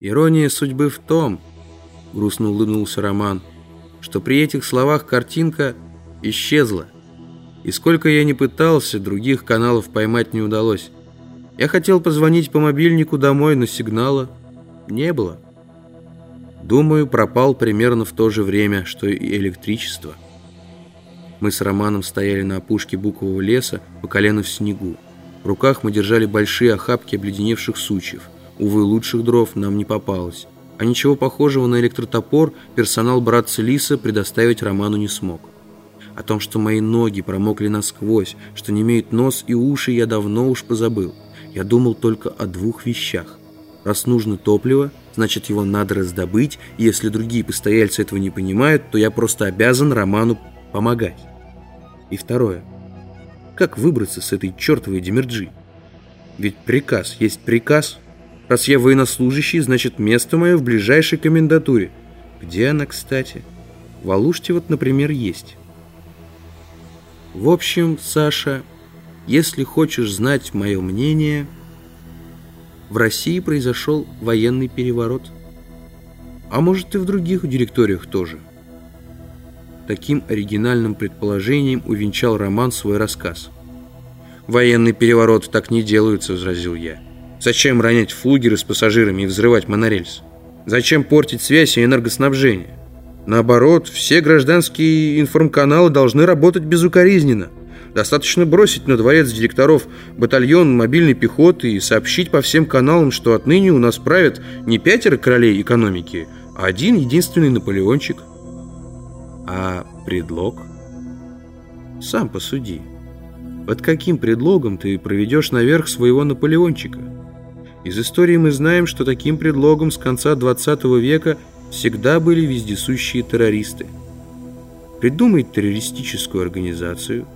Ирония судьбы в том, грустно улыбнулся Роман, что при этих словах картинка исчезла. И сколько я не пытался, других каналов поймать не удалось. Я хотел позвонить по мобильнику домой, но сигнала не было. Думаю, пропал примерно в то же время, что и электричество. Мы с Романом стояли на опушке букового леса по колено в снегу. В руках мы держали большие охапки обледеневших сучьев – Увы, лучших дров нам не попалось. А ничего похожего на электротопор персонал братца Лиса предоставить Роману не смог. О том, что мои ноги промокли насквозь, что не имеют нос и уши, я давно уж позабыл. Я думал только о двух вещах. Раз нужно топливо, значит его надо раздобыть, и если другие постояльцы этого не понимают, то я просто обязан Роману помогать. И второе. Как выбраться с этой чертовой Демерджи? Ведь приказ есть приказ – Раз я военнослужащий, значит, место мое в ближайшей комендатуре. Где она, кстати? В Алуште вот, например, есть. В общем, Саша, если хочешь знать мое мнение, в России произошел военный переворот. А может и в других директориях тоже. Таким оригинальным предположением увенчал Роман свой рассказ. «Военный переворот так не делаются», — возразил я. Зачем ронять флугеры с пассажирами и взрывать монорельс? Зачем портить связь и энергоснабжение? Наоборот, все гражданские информканалы должны работать безукоризненно. Достаточно бросить на дворец директоров батальон мобильной пехоты и сообщить по всем каналам, что отныне у нас правят не пятеро королей экономики, а один единственный Наполеончик. А предлог? Сам посуди. Под каким предлогом ты проведешь наверх своего Наполеончика? Из истории мы знаем, что таким предлогом с конца 20 века всегда были вездесущие террористы. Придумай террористическую организацию,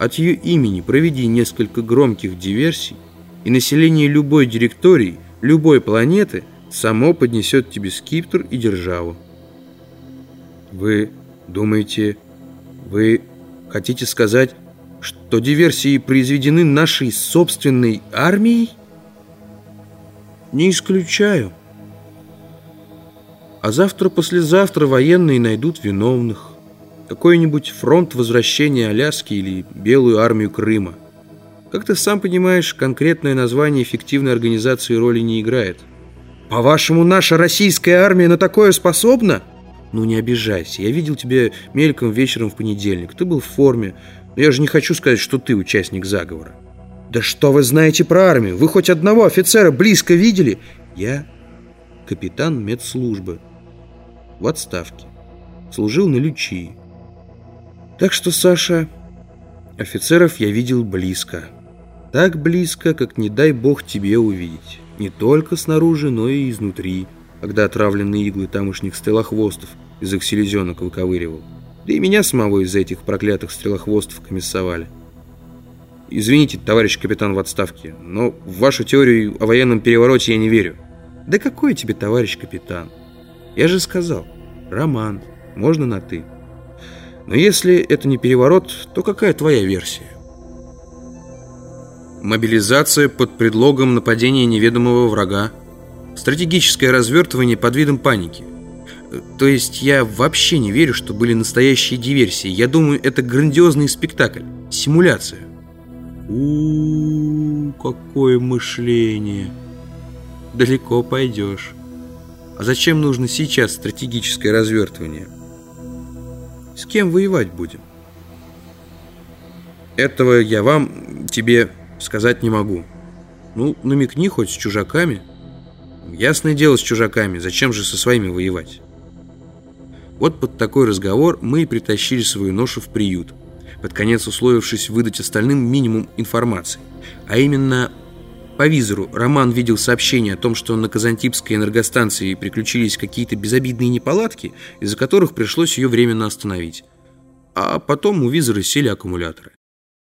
от ее имени проведи несколько громких диверсий, и население любой директории, любой планеты само поднесет тебе скиптр и державу. Вы думаете, вы хотите сказать, что диверсии произведены нашей собственной армией? Не исключаю. А завтра-послезавтра военные найдут виновных. Какой-нибудь фронт возвращения Аляски или Белую армию Крыма. Как ты сам понимаешь, конкретное название эффективной организации роли не играет. По-вашему, наша российская армия на такое способна? Ну не обижайся, я видел тебя мельком вечером в понедельник. Ты был в форме. Но я же не хочу сказать, что ты участник заговора. «Да что вы знаете про армию? Вы хоть одного офицера близко видели?» «Я капитан медслужбы. В отставке. Служил на Лючии. Так что, Саша, офицеров я видел близко. Так близко, как не дай бог тебе увидеть. Не только снаружи, но и изнутри, когда отравленные иглы тамошних стрелохвостов из их селезенок выковыривал. Да и меня самого из этих проклятых стрелохвостов комиссовали. Извините, товарищ капитан в отставке, но в вашу теорию о военном перевороте я не верю. Да какой тебе товарищ капитан? Я же сказал, роман, можно на «ты». Но если это не переворот, то какая твоя версия? Мобилизация под предлогом нападения неведомого врага. Стратегическое развертывание под видом паники. То есть я вообще не верю, что были настоящие диверсии. Я думаю, это грандиозный спектакль, симуляция. У, -у, -у какое мышление! Далеко пойдешь. А зачем нужно сейчас стратегическое развертывание? С кем воевать будем? Этого я вам, тебе сказать не могу. Ну, намекни хоть с чужаками. Ясное дело с чужаками, зачем же со своими воевать? Вот под такой разговор мы и притащили свою ношу в приют – под конец условившись выдать остальным минимум информации. А именно, по визору Роман видел сообщение о том, что на Казантипской энергостанции приключились какие-то безобидные неполадки, из-за которых пришлось ее временно остановить. А потом у визора сели аккумуляторы.